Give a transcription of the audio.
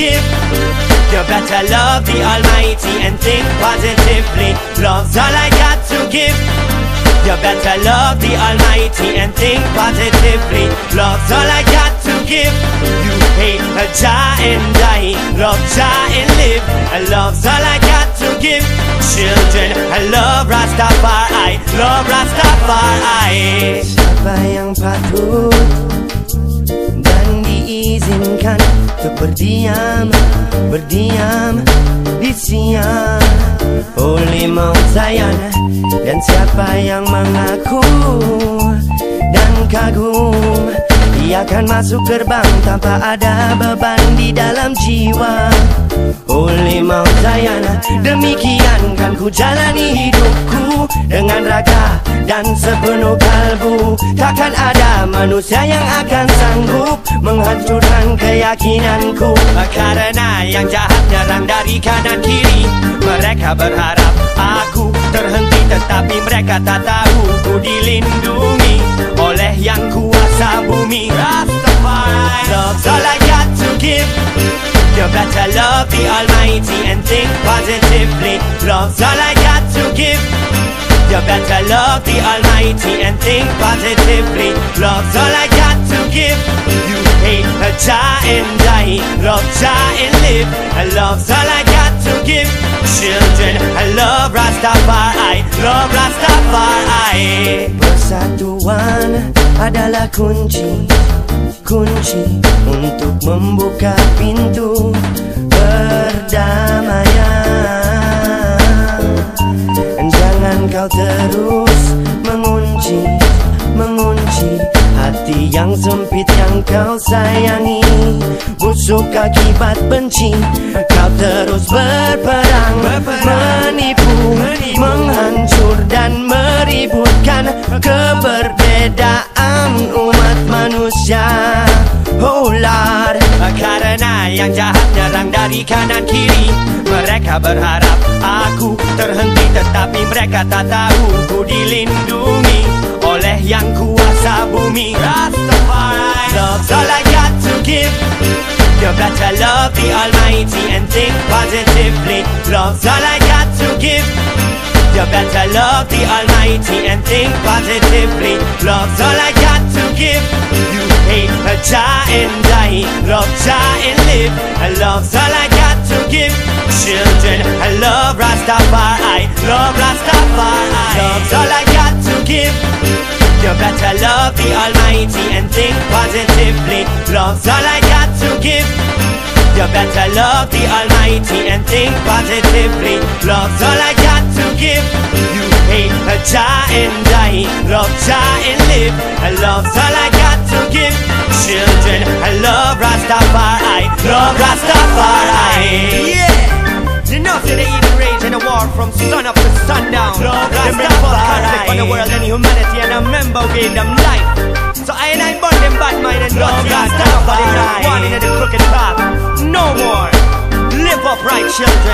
give. You better love the Almighty and think positively. Love's all I got to give. You better love the Almighty and think positively. Love's all I got to give. You hate a Jah and die. Love Jah and live. Love's all I got to give. Children, I love Rastafari. Love Rastafari. Siapa yang patut dan diizinkan untuk berdiam, berdiam di siang. Oleh maut sayang dan siapa yang mengaku dan kagum ia akan masuk gerbang tanpa ada beban di dalam jiwa Demikian kan ku jalani hidupku Dengan raga dan sepenuh kalbu. Takkan ada manusia yang akan sanggup Menghancurkan keyakinanku. Karena yang jahat nyerang dari kanan kiri. Mereka berharap aku terhenti Tetapi mereka tak tahu ku dilindungi Oleh yang kuasa bumi. Rastafari Love's all I got to give You better love the Almighty and think positively. Love's all I got to give. You better love the Almighty and think positively. Love's all I got to give. You hate a Jah and die. Love Jah and live. And love's all I got to give. Children, I love Rastafari. Love Rastafari. Persatuan adalah kunci. Kunci untuk membuka pintu Jangan kau terus mengunci Mengunci hati yang sempit yang kau sayangi. Busuk akibat benci Kau terus berperang, Menipu, menghancur dan meributkan Keberbedaan umat manusia. Oh Lord Karena yang jahat nyerang dari kanan kiri Mereka berharap aku Tetapi mereka tak tahu ku dilindungi Oleh yang kuasa bumi. Rastafari Love's all I got to give You better love the Almighty and think positively. Love's all I got to give You better love the Almighty and think positively. Love's all I got to give You hate a Jah and die Love. Jah and live. Love's all I got to give Children, I love Rastafari Love Rastafari Love's all I got to give You better love the Almighty and think positively Love's all I got to give you better love the Almighty and think positively. Love's all I got to give. You hate a Jah and die. Love Jah and live. Love's all I got to give. Children, I love Rastafari. Love Rastafari. Humanity, and a member gave them life. So I and I burn them bad mind and and stand up for one in the crooked path. No more. Live upright, children.